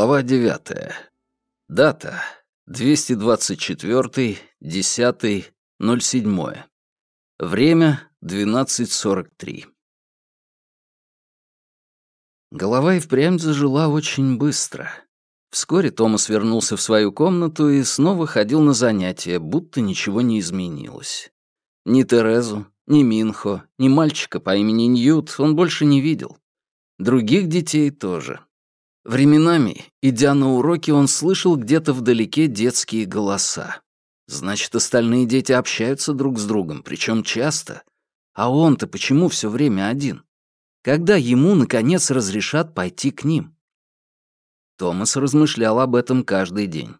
Глава 9. Дата. 224.10.07. Время 12.43. Голова и впрямь зажила очень быстро. Вскоре Томас вернулся в свою комнату и снова ходил на занятия, будто ничего не изменилось. Ни Терезу, ни Минхо, ни мальчика по имени Ньют он больше не видел. Других детей тоже. Временами, идя на уроки, он слышал где-то вдалеке детские голоса. Значит, остальные дети общаются друг с другом, причем часто. А он-то почему все время один? Когда ему, наконец, разрешат пойти к ним? Томас размышлял об этом каждый день.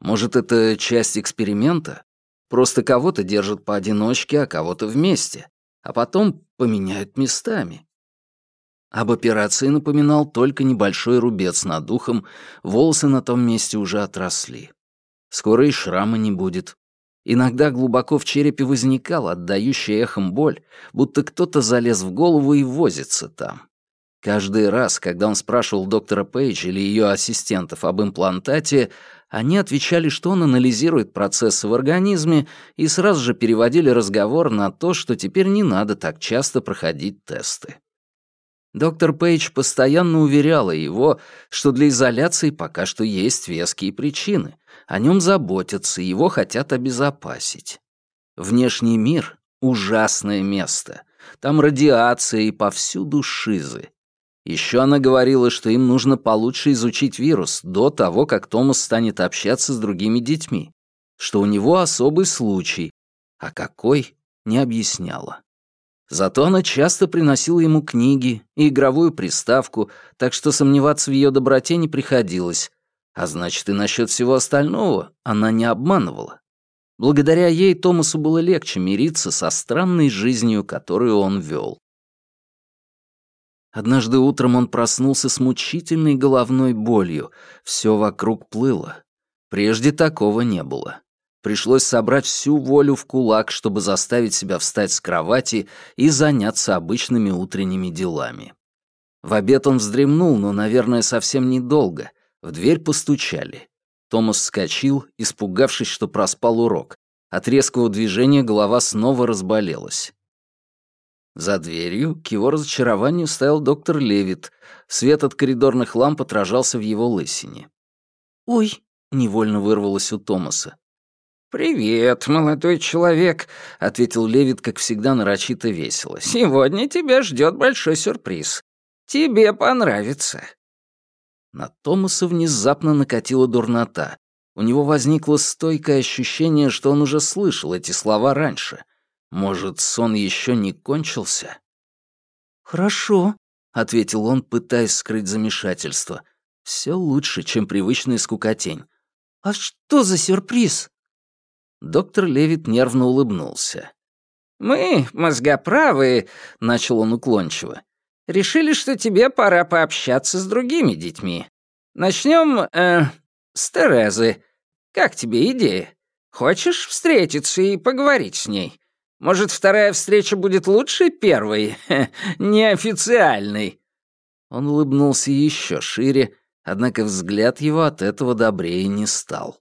Может, это часть эксперимента? Просто кого-то держат поодиночке, а кого-то вместе, а потом поменяют местами. Об операции напоминал только небольшой рубец над духом, волосы на том месте уже отросли. Скоро и шрама не будет. Иногда глубоко в черепе возникал отдающий эхом боль, будто кто-то залез в голову и возится там. Каждый раз, когда он спрашивал доктора Пейдж или ее ассистентов об имплантате, они отвечали, что он анализирует процессы в организме и сразу же переводили разговор на то, что теперь не надо так часто проходить тесты. Доктор Пейдж постоянно уверяла его, что для изоляции пока что есть веские причины. О нем заботятся, его хотят обезопасить. Внешний мир — ужасное место. Там радиация и повсюду шизы. Еще она говорила, что им нужно получше изучить вирус до того, как Томас станет общаться с другими детьми, что у него особый случай, а какой — не объясняла. Зато она часто приносила ему книги и игровую приставку, так что сомневаться в ее доброте не приходилось. А значит, и насчет всего остального она не обманывала. Благодаря ей Томасу было легче мириться со странной жизнью, которую он вел. Однажды утром он проснулся с мучительной головной болью. Все вокруг плыло. Прежде такого не было. Пришлось собрать всю волю в кулак, чтобы заставить себя встать с кровати и заняться обычными утренними делами. В обед он вздремнул, но, наверное, совсем недолго. В дверь постучали. Томас вскочил, испугавшись, что проспал урок. От резкого движения голова снова разболелась. За дверью к его разочарованию стоял доктор Левит. Свет от коридорных ламп отражался в его лысине. «Ой!» — невольно вырвалось у Томаса. «Привет, молодой человек», — ответил Левит, как всегда, нарочито весело. «Сегодня тебя ждет большой сюрприз. Тебе понравится». На Томаса внезапно накатила дурнота. У него возникло стойкое ощущение, что он уже слышал эти слова раньше. Может, сон еще не кончился? «Хорошо», — ответил он, пытаясь скрыть замешательство. Все лучше, чем привычная скукотень. «А что за сюрприз?» Доктор Левит нервно улыбнулся. «Мы, мозгоправые», — начал он уклончиво, — «решили, что тебе пора пообщаться с другими детьми. Начнем э, с Терезы. Как тебе идея? Хочешь встретиться и поговорить с ней? Может, вторая встреча будет лучше первой, неофициальной?» Он улыбнулся еще шире, однако взгляд его от этого добрее не стал.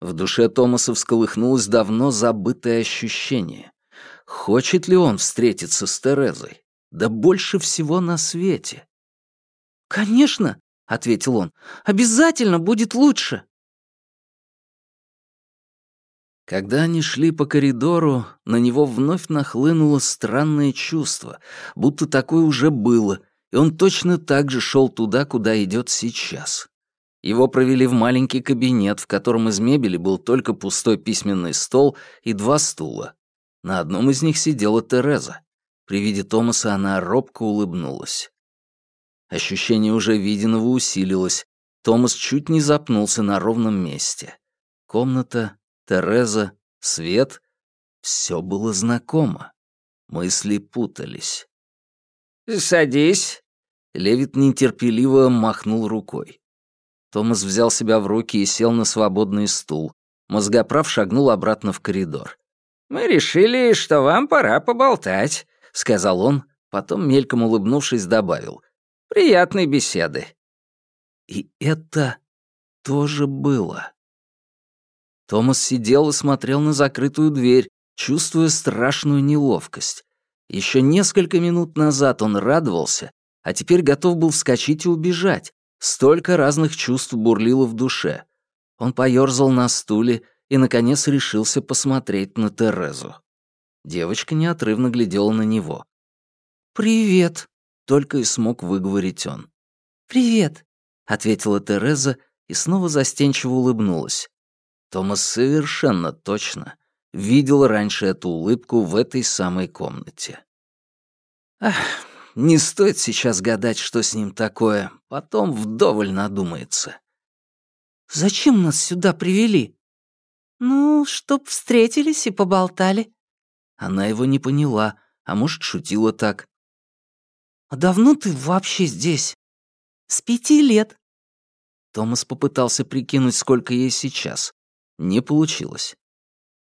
В душе Томаса всколыхнулось давно забытое ощущение. Хочет ли он встретиться с Терезой? Да больше всего на свете. «Конечно», — ответил он, — «обязательно будет лучше». Когда они шли по коридору, на него вновь нахлынуло странное чувство, будто такое уже было, и он точно так же шел туда, куда идет сейчас. Его провели в маленький кабинет, в котором из мебели был только пустой письменный стол и два стула. На одном из них сидела Тереза. При виде Томаса она робко улыбнулась. Ощущение уже виденного усилилось. Томас чуть не запнулся на ровном месте. Комната, Тереза, свет — все было знакомо. Мысли путались. «Садись», — Левит нетерпеливо махнул рукой. Томас взял себя в руки и сел на свободный стул. Мозгоправ шагнул обратно в коридор. «Мы решили, что вам пора поболтать», — сказал он, потом, мельком улыбнувшись, добавил. «Приятной беседы». И это тоже было. Томас сидел и смотрел на закрытую дверь, чувствуя страшную неловкость. Еще несколько минут назад он радовался, а теперь готов был вскочить и убежать. Столько разных чувств бурлило в душе. Он поёрзал на стуле и, наконец, решился посмотреть на Терезу. Девочка неотрывно глядела на него. «Привет», — только и смог выговорить он. «Привет», — ответила Тереза и снова застенчиво улыбнулась. Томас совершенно точно видел раньше эту улыбку в этой самой комнате. Ах, не стоит сейчас гадать, что с ним такое, потом вдоволь надумается. «Зачем нас сюда привели?» «Ну, чтоб встретились и поболтали». Она его не поняла, а может, шутила так. «А давно ты вообще здесь?» «С пяти лет». Томас попытался прикинуть, сколько ей сейчас. Не получилось.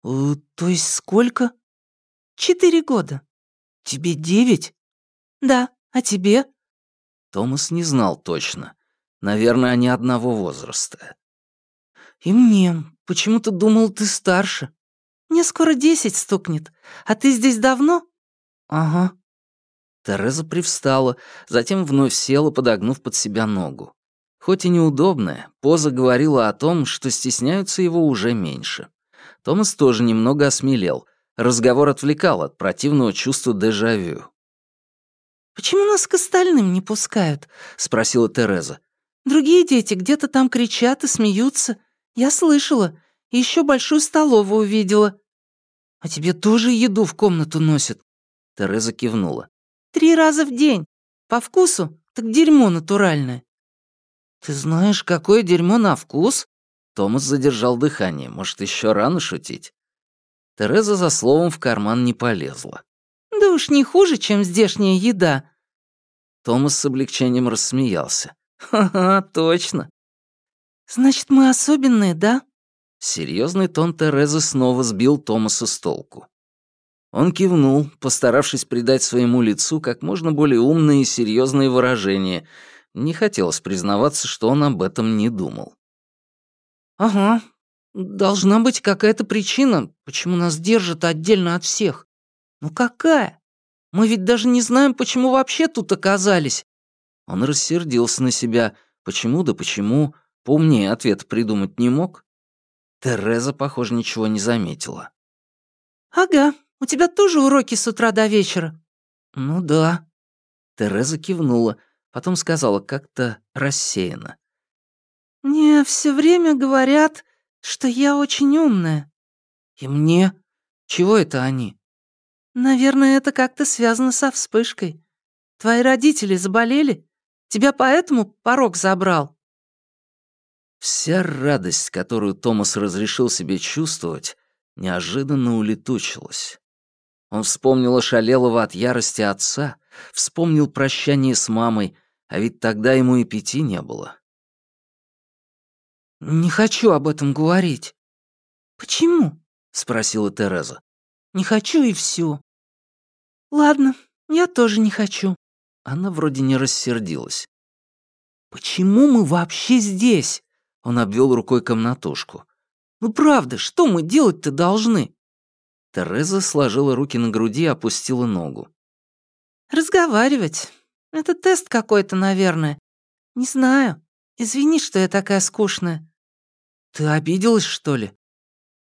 «Э, «То есть сколько?» «Четыре года». «Тебе девять?» «Да, а тебе?» Томас не знал точно. Наверное, они одного возраста. «И мне. Почему-то думал, ты старше. Мне скоро десять стукнет. А ты здесь давно?» «Ага». Тереза привстала, затем вновь села, подогнув под себя ногу. Хоть и неудобная, поза говорила о том, что стесняются его уже меньше. Томас тоже немного осмелел. Разговор отвлекал от противного чувства дежавю. «Почему нас к остальным не пускают?» — спросила Тереза. «Другие дети где-то там кричат и смеются. Я слышала. И еще большую столовую увидела». «А тебе тоже еду в комнату носят?» Тереза кивнула. «Три раза в день. По вкусу, так дерьмо натуральное». «Ты знаешь, какое дерьмо на вкус?» Томас задержал дыхание. Может, еще рано шутить? Тереза за словом в карман не полезла. «Да уж не хуже, чем здешняя еда». Томас с облегчением рассмеялся. «Ха-ха, точно». «Значит, мы особенные, да?» Серьезный тон Терезы снова сбил Томаса с толку. Он кивнул, постаравшись придать своему лицу как можно более умные и серьезные выражения. Не хотелось признаваться, что он об этом не думал. «Ага, должна быть какая-то причина, почему нас держат отдельно от всех. Ну какая? Мы ведь даже не знаем, почему вообще тут оказались». Он рассердился на себя. Почему да почему? Поумнее ответ придумать не мог. Тереза, похоже, ничего не заметила. «Ага, у тебя тоже уроки с утра до вечера?» «Ну да». Тереза кивнула, потом сказала как-то рассеянно. «Мне все время говорят, что я очень умная». «И мне? Чего это они?» «Наверное, это как-то связано со вспышкой. Твои родители заболели? Тебя поэтому порог забрал?» Вся радость, которую Томас разрешил себе чувствовать, неожиданно улетучилась. Он вспомнил ошалелого от ярости отца, вспомнил прощание с мамой, а ведь тогда ему и пяти не было. «Не хочу об этом говорить». «Почему?» — спросила Тереза. «Не хочу и все. «Ладно, я тоже не хочу». Она вроде не рассердилась. «Почему мы вообще здесь?» Он обвел рукой комнатушку. «Ну правда, что мы делать-то должны?» Тереза сложила руки на груди и опустила ногу. «Разговаривать. Это тест какой-то, наверное. Не знаю. Извини, что я такая скучная». «Ты обиделась, что ли?»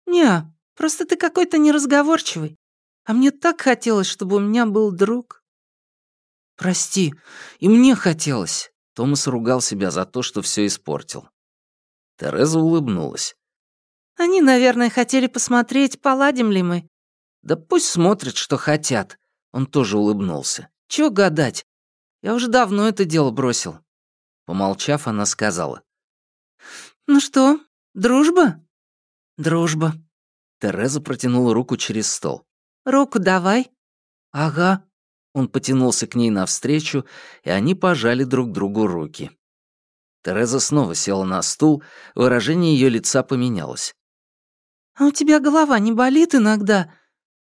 «Не, просто ты какой-то неразговорчивый. А мне так хотелось, чтобы у меня был друг». «Прости, и мне хотелось». Томас ругал себя за то, что все испортил. Тереза улыбнулась. «Они, наверное, хотели посмотреть, поладим ли мы». «Да пусть смотрят, что хотят». Он тоже улыбнулся. «Чего гадать? Я уже давно это дело бросил». Помолчав, она сказала. «Ну что, дружба?» «Дружба». Тереза протянула руку через стол. «Руку давай». «Ага». Он потянулся к ней навстречу, и они пожали друг другу руки. Тереза снова села на стул, выражение ее лица поменялось. «А у тебя голова не болит иногда?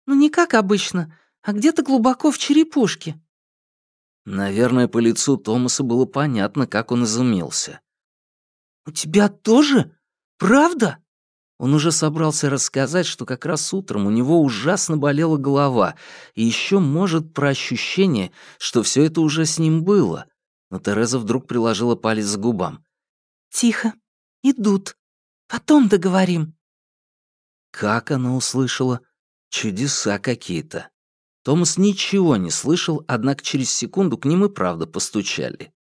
Ну, не как обычно, а где-то глубоко в черепушке». Наверное, по лицу Томаса было понятно, как он изумился. «У тебя тоже? Правда?» Он уже собрался рассказать, что как раз утром у него ужасно болела голова, и еще, может, про ощущение, что все это уже с ним было. Но Тереза вдруг приложила палец к губам. «Тихо. Идут. Потом договорим». Как она услышала? Чудеса какие-то. Томас ничего не слышал, однако через секунду к ним и правда постучали.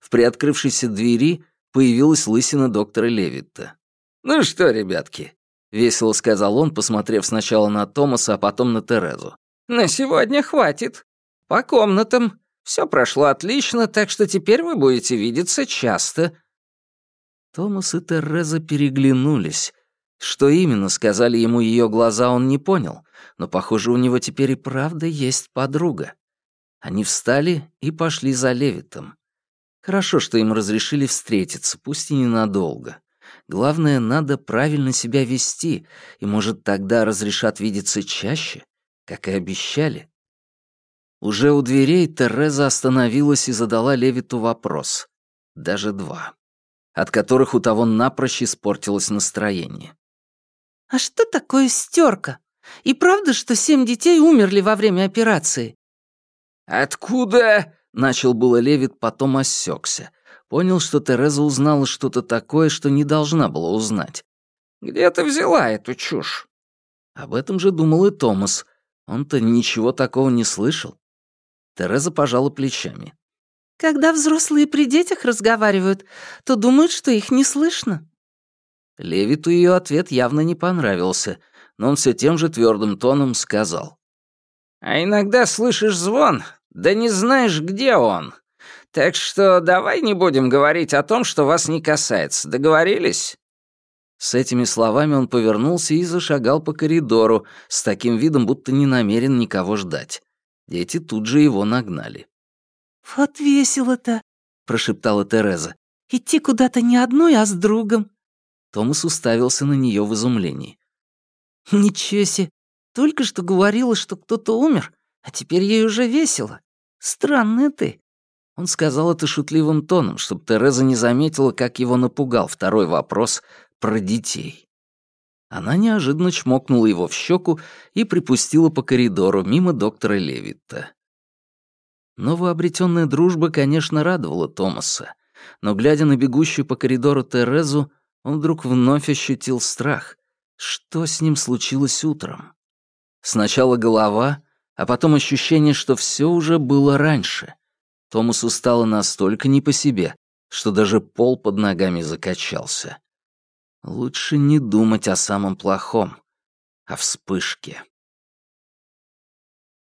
В приоткрывшейся двери появилась лысина доктора Левитта. «Ну что, ребятки?» — весело сказал он, посмотрев сначала на Томаса, а потом на Терезу. «На сегодня хватит. По комнатам. Все прошло отлично, так что теперь вы будете видеться часто». Томас и Тереза переглянулись. Что именно сказали ему ее глаза, он не понял, но, похоже, у него теперь и правда есть подруга. Они встали и пошли за Левитом. Хорошо, что им разрешили встретиться, пусть и ненадолго. Главное, надо правильно себя вести, и, может, тогда разрешат видеться чаще, как и обещали. Уже у дверей Тереза остановилась и задала Левиту вопрос. Даже два. От которых у того напрочь испортилось настроение. «А что такое стерка? И правда, что семь детей умерли во время операции?» «Откуда?» — начал было Левит, потом осекся. Понял, что Тереза узнала что-то такое, что не должна была узнать. «Где ты взяла эту чушь?» Об этом же думал и Томас. Он-то ничего такого не слышал. Тереза пожала плечами. «Когда взрослые при детях разговаривают, то думают, что их не слышно». Левиту ее ответ явно не понравился, но он все тем же твердым тоном сказал. «А иногда слышишь звон, да не знаешь, где он. Так что давай не будем говорить о том, что вас не касается. Договорились?» С этими словами он повернулся и зашагал по коридору, с таким видом, будто не намерен никого ждать. Дети тут же его нагнали. «Вот весело-то», — прошептала Тереза. «Идти куда-то не одной, а с другом». Томас уставился на нее в изумлении. «Ничего себе! Только что говорила, что кто-то умер, а теперь ей уже весело. Странная ты. Он сказал это шутливым тоном, чтобы Тереза не заметила, как его напугал второй вопрос про детей. Она неожиданно чмокнула его в щеку и припустила по коридору мимо доктора Левитта. Новообретенная дружба, конечно, радовала Томаса, но, глядя на бегущую по коридору Терезу, он вдруг вновь ощутил страх. Что с ним случилось утром? Сначала голова, а потом ощущение, что все уже было раньше — Томасу стало настолько не по себе, что даже пол под ногами закачался. Лучше не думать о самом плохом, о вспышке.